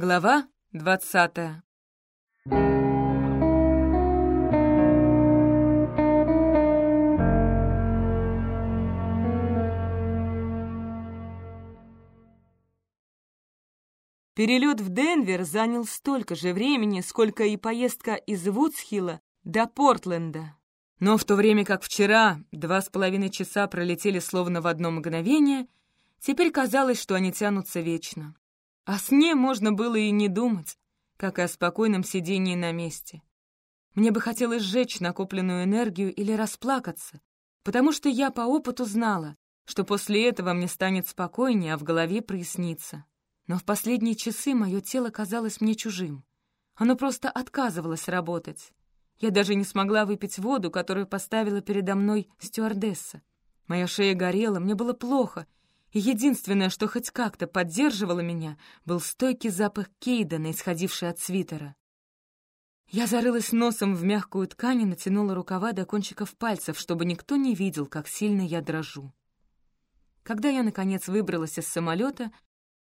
Глава двадцатая. Перелет в Денвер занял столько же времени, сколько и поездка из Вудсхилла до Портленда. Но в то время как вчера два с половиной часа пролетели словно в одно мгновение, теперь казалось, что они тянутся вечно. О сне можно было и не думать, как и о спокойном сидении на месте. Мне бы хотелось сжечь накопленную энергию или расплакаться, потому что я по опыту знала, что после этого мне станет спокойнее, а в голове прояснится. Но в последние часы мое тело казалось мне чужим. Оно просто отказывалось работать. Я даже не смогла выпить воду, которую поставила передо мной стюардесса. Моя шея горела, мне было плохо — единственное, что хоть как-то поддерживало меня, был стойкий запах Кейдена, исходивший от свитера. Я зарылась носом в мягкую ткань и натянула рукава до кончиков пальцев, чтобы никто не видел, как сильно я дрожу. Когда я, наконец, выбралась из самолета,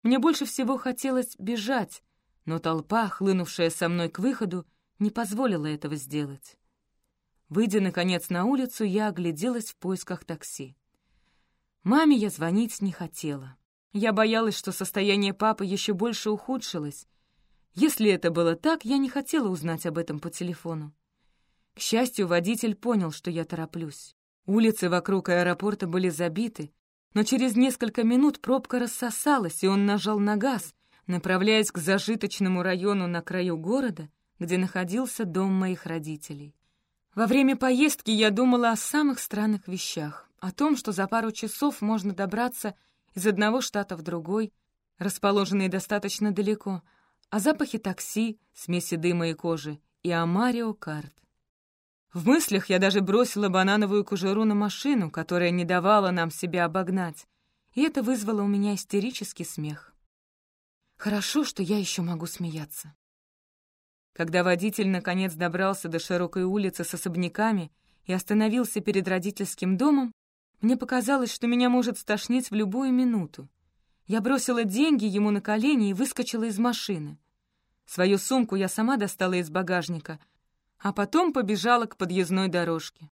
мне больше всего хотелось бежать, но толпа, хлынувшая со мной к выходу, не позволила этого сделать. Выйдя, наконец, на улицу, я огляделась в поисках такси. Маме я звонить не хотела. Я боялась, что состояние папы еще больше ухудшилось. Если это было так, я не хотела узнать об этом по телефону. К счастью, водитель понял, что я тороплюсь. Улицы вокруг аэропорта были забиты, но через несколько минут пробка рассосалась, и он нажал на газ, направляясь к зажиточному району на краю города, где находился дом моих родителей. Во время поездки я думала о самых странных вещах о том, что за пару часов можно добраться из одного штата в другой, расположенный достаточно далеко, о запахе такси, смеси дыма и кожи, и о Марио Карт. В мыслях я даже бросила банановую кожуру на машину, которая не давала нам себя обогнать, и это вызвало у меня истерический смех. Хорошо, что я еще могу смеяться. Когда водитель наконец добрался до широкой улицы с особняками и остановился перед родительским домом, мне показалось, что меня может стошнить в любую минуту. Я бросила деньги ему на колени и выскочила из машины. Свою сумку я сама достала из багажника, а потом побежала к подъездной дорожке.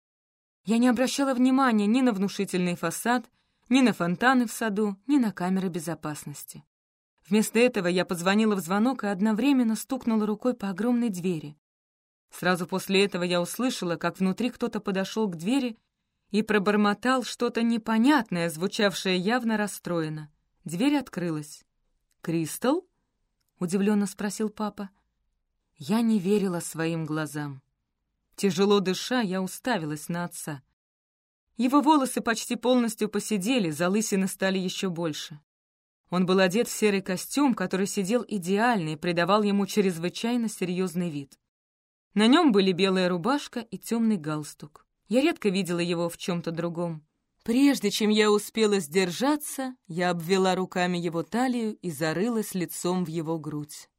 Я не обращала внимания ни на внушительный фасад, ни на фонтаны в саду, ни на камеры безопасности. Вместо этого я позвонила в звонок и одновременно стукнула рукой по огромной двери. Сразу после этого я услышала, как внутри кто-то подошел к двери и пробормотал что-то непонятное, звучавшее явно расстроенно. Дверь открылась. «Кристал?» — удивленно спросил папа. Я не верила своим глазам. Тяжело дыша, я уставилась на отца. Его волосы почти полностью посидели, залысины стали еще больше. Он был одет в серый костюм, который сидел идеально и придавал ему чрезвычайно серьезный вид. На нем были белая рубашка и темный галстук. Я редко видела его в чем-то другом. Прежде чем я успела сдержаться, я обвела руками его талию и зарылась лицом в его грудь.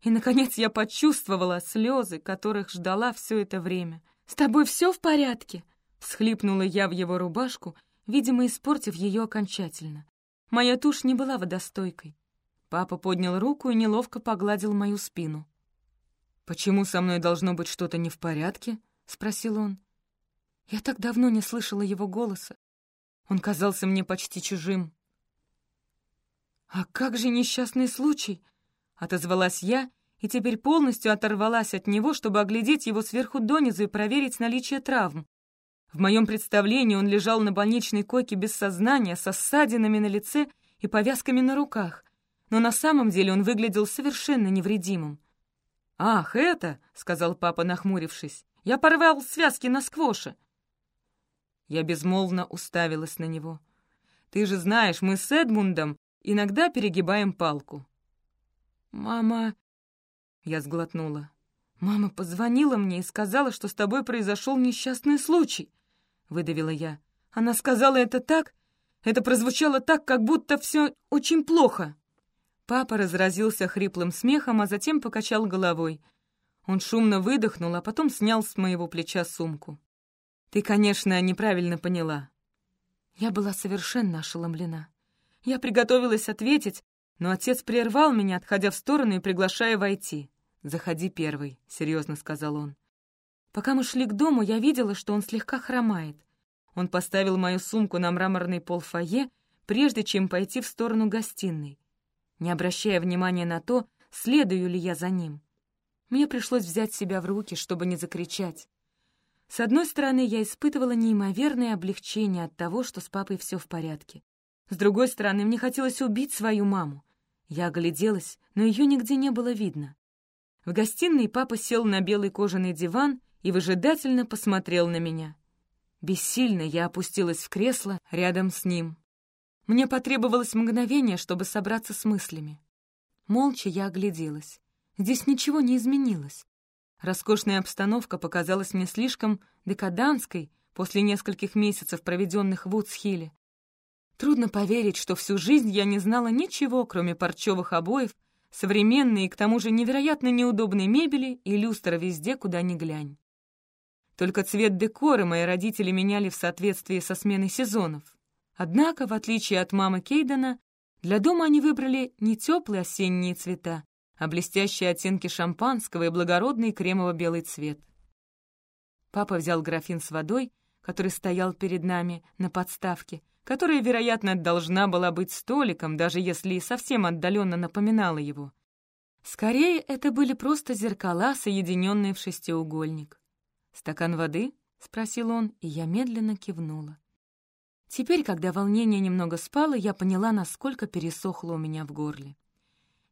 И, наконец, я почувствовала слезы, которых ждала все это время. «С тобой все в порядке?» — всхлипнула я в его рубашку, видимо, испортив ее окончательно. Моя тушь не была водостойкой. Папа поднял руку и неловко погладил мою спину. «Почему со мной должно быть что-то не в порядке?» — спросил он. Я так давно не слышала его голоса. Он казался мне почти чужим. «А как же несчастный случай?» — отозвалась я, и теперь полностью оторвалась от него, чтобы оглядеть его сверху донизу и проверить наличие травм. В моем представлении он лежал на больничной койке без сознания, со ссадинами на лице и повязками на руках, но на самом деле он выглядел совершенно невредимым. «Ах, это!» — сказал папа, нахмурившись. «Я порвал связки на сквоше. Я безмолвно уставилась на него. «Ты же знаешь, мы с Эдмундом иногда перегибаем палку». «Мама...» Я сглотнула. «Мама позвонила мне и сказала, что с тобой произошел несчастный случай», — выдавила я. «Она сказала это так, это прозвучало так, как будто все очень плохо». Папа разразился хриплым смехом, а затем покачал головой. Он шумно выдохнул, а потом снял с моего плеча сумку. Ты, конечно, неправильно поняла. Я была совершенно ошеломлена. Я приготовилась ответить, Но отец прервал меня, отходя в сторону и приглашая войти. «Заходи первый», — серьезно сказал он. Пока мы шли к дому, я видела, что он слегка хромает. Он поставил мою сумку на мраморный пол фойе, прежде чем пойти в сторону гостиной, не обращая внимания на то, следую ли я за ним. Мне пришлось взять себя в руки, чтобы не закричать. С одной стороны, я испытывала неимоверное облегчение от того, что с папой все в порядке. С другой стороны, мне хотелось убить свою маму. Я огляделась, но ее нигде не было видно. В гостиной папа сел на белый кожаный диван и выжидательно посмотрел на меня. Бессильно я опустилась в кресло рядом с ним. Мне потребовалось мгновение, чтобы собраться с мыслями. Молча я огляделась. Здесь ничего не изменилось. Роскошная обстановка показалась мне слишком декаданской после нескольких месяцев, проведенных в Уцхилле. Трудно поверить, что всю жизнь я не знала ничего, кроме парчевых обоев, современной и к тому же невероятно неудобной мебели и люстра везде, куда ни глянь. Только цвет декора мои родители меняли в соответствии со сменой сезонов. Однако, в отличие от мамы Кейдена, для дома они выбрали не теплые осенние цвета, а блестящие оттенки шампанского и благородный кремово-белый цвет. Папа взял графин с водой, который стоял перед нами на подставке, которая, вероятно, должна была быть столиком, даже если и совсем отдаленно напоминала его. Скорее, это были просто зеркала, соединенные в шестиугольник. «Стакан воды?» — спросил он, и я медленно кивнула. Теперь, когда волнение немного спало, я поняла, насколько пересохло у меня в горле.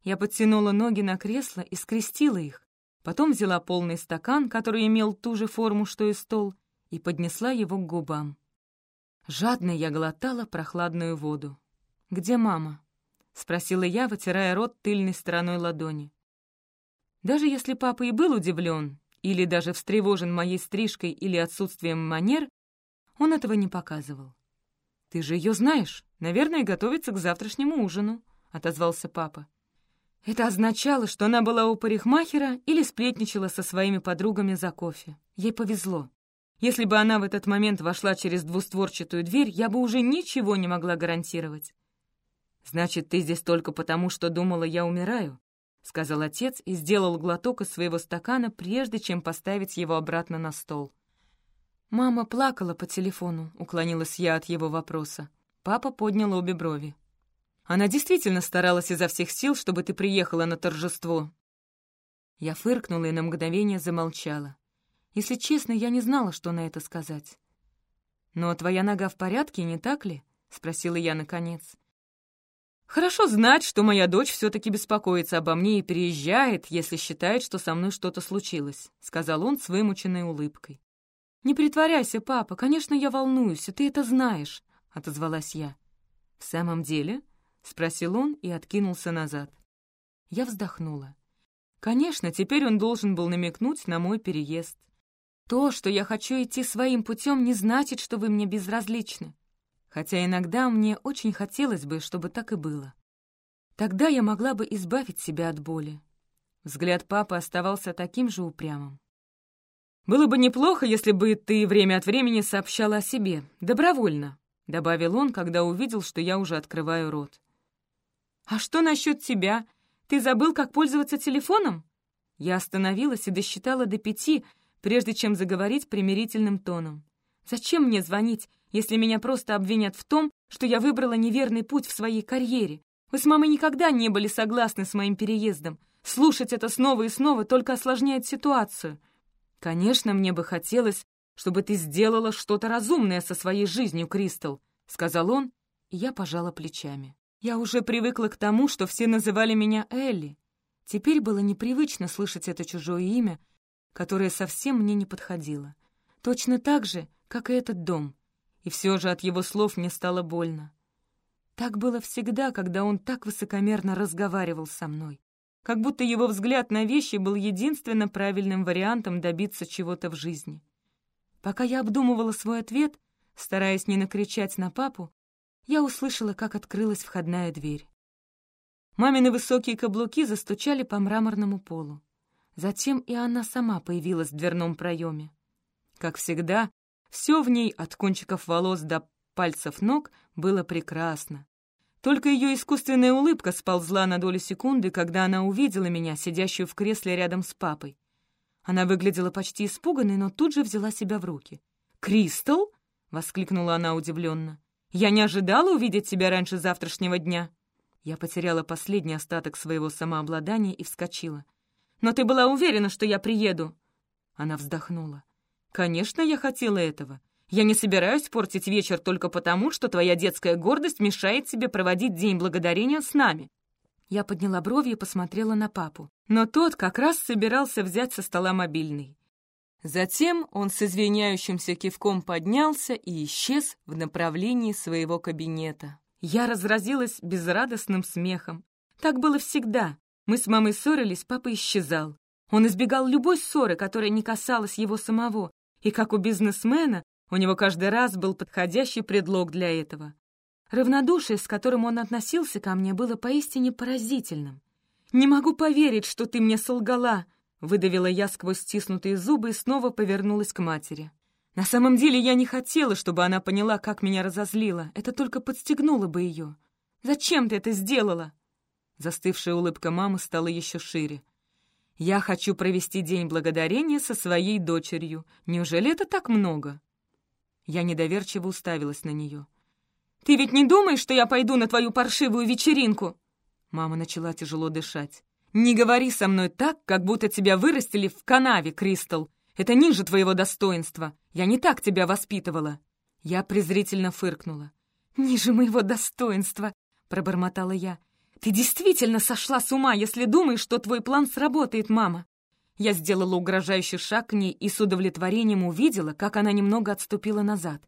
Я подтянула ноги на кресло и скрестила их, потом взяла полный стакан, который имел ту же форму, что и стол, и поднесла его к губам. Жадно я глотала прохладную воду. «Где мама?» — спросила я, вытирая рот тыльной стороной ладони. Даже если папа и был удивлен, или даже встревожен моей стрижкой или отсутствием манер, он этого не показывал. «Ты же ее знаешь, наверное, готовится к завтрашнему ужину», — отозвался папа. Это означало, что она была у парикмахера или сплетничала со своими подругами за кофе. Ей повезло. Если бы она в этот момент вошла через двустворчатую дверь, я бы уже ничего не могла гарантировать. «Значит, ты здесь только потому, что думала, я умираю?» — сказал отец и сделал глоток из своего стакана, прежде чем поставить его обратно на стол. «Мама плакала по телефону», — уклонилась я от его вопроса. Папа поднял обе брови. «Она действительно старалась изо всех сил, чтобы ты приехала на торжество». Я фыркнула и на мгновение замолчала. Если честно, я не знала, что на это сказать. «Но твоя нога в порядке, не так ли?» — спросила я наконец. «Хорошо знать, что моя дочь все-таки беспокоится обо мне и переезжает, если считает, что со мной что-то случилось», — сказал он с вымученной улыбкой. «Не притворяйся, папа, конечно, я волнуюсь, и ты это знаешь», — отозвалась я. «В самом деле?» — спросил он и откинулся назад. Я вздохнула. Конечно, теперь он должен был намекнуть на мой переезд. То, что я хочу идти своим путем, не значит, что вы мне безразличны. Хотя иногда мне очень хотелось бы, чтобы так и было. Тогда я могла бы избавить себя от боли. Взгляд папы оставался таким же упрямым. «Было бы неплохо, если бы ты время от времени сообщала о себе, добровольно», — добавил он, когда увидел, что я уже открываю рот. «А что насчет тебя? Ты забыл, как пользоваться телефоном?» Я остановилась и досчитала до пяти, прежде чем заговорить примирительным тоном. «Зачем мне звонить, если меня просто обвинят в том, что я выбрала неверный путь в своей карьере? Вы с мамой никогда не были согласны с моим переездом. Слушать это снова и снова только осложняет ситуацию. Конечно, мне бы хотелось, чтобы ты сделала что-то разумное со своей жизнью, Кристал», — сказал он, и я пожала плечами. Я уже привыкла к тому, что все называли меня Элли. Теперь было непривычно слышать это чужое имя, которая совсем мне не подходила. Точно так же, как и этот дом. И все же от его слов мне стало больно. Так было всегда, когда он так высокомерно разговаривал со мной. Как будто его взгляд на вещи был единственно правильным вариантом добиться чего-то в жизни. Пока я обдумывала свой ответ, стараясь не накричать на папу, я услышала, как открылась входная дверь. Мамины высокие каблуки застучали по мраморному полу. Затем и она сама появилась в дверном проеме. Как всегда, все в ней, от кончиков волос до пальцев ног, было прекрасно. Только ее искусственная улыбка сползла на долю секунды, когда она увидела меня, сидящую в кресле рядом с папой. Она выглядела почти испуганной, но тут же взяла себя в руки. «Кристал?» — воскликнула она удивленно. «Я не ожидала увидеть тебя раньше завтрашнего дня». Я потеряла последний остаток своего самообладания и вскочила. «Но ты была уверена, что я приеду?» Она вздохнула. «Конечно, я хотела этого. Я не собираюсь портить вечер только потому, что твоя детская гордость мешает тебе проводить День Благодарения с нами». Я подняла брови и посмотрела на папу. Но тот как раз собирался взять со стола мобильный. Затем он с извиняющимся кивком поднялся и исчез в направлении своего кабинета. Я разразилась безрадостным смехом. Так было всегда. Мы с мамой ссорились, папа исчезал. Он избегал любой ссоры, которая не касалась его самого, и как у бизнесмена у него каждый раз был подходящий предлог для этого. Равнодушие, с которым он относился ко мне, было поистине поразительным. «Не могу поверить, что ты мне солгала!» — выдавила я сквозь стиснутые зубы и снова повернулась к матери. На самом деле я не хотела, чтобы она поняла, как меня разозлило. Это только подстегнуло бы ее. «Зачем ты это сделала?» Застывшая улыбка мамы стала еще шире. «Я хочу провести День Благодарения со своей дочерью. Неужели это так много?» Я недоверчиво уставилась на нее. «Ты ведь не думаешь, что я пойду на твою паршивую вечеринку?» Мама начала тяжело дышать. «Не говори со мной так, как будто тебя вырастили в канаве, Кристал. Это ниже твоего достоинства. Я не так тебя воспитывала». Я презрительно фыркнула. «Ниже моего достоинства», — пробормотала я. «Ты действительно сошла с ума, если думаешь, что твой план сработает, мама». Я сделала угрожающий шаг к ней и с удовлетворением увидела, как она немного отступила назад.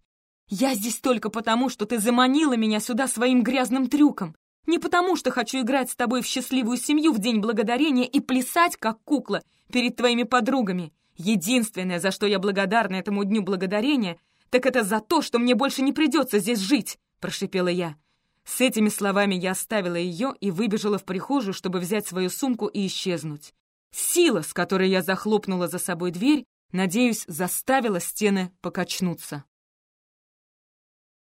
«Я здесь только потому, что ты заманила меня сюда своим грязным трюком. Не потому, что хочу играть с тобой в счастливую семью в День Благодарения и плясать, как кукла, перед твоими подругами. Единственное, за что я благодарна этому Дню Благодарения, так это за то, что мне больше не придется здесь жить», — прошипела я. С этими словами я оставила ее и выбежала в прихожую, чтобы взять свою сумку и исчезнуть. Сила, с которой я захлопнула за собой дверь, надеюсь, заставила стены покачнуться.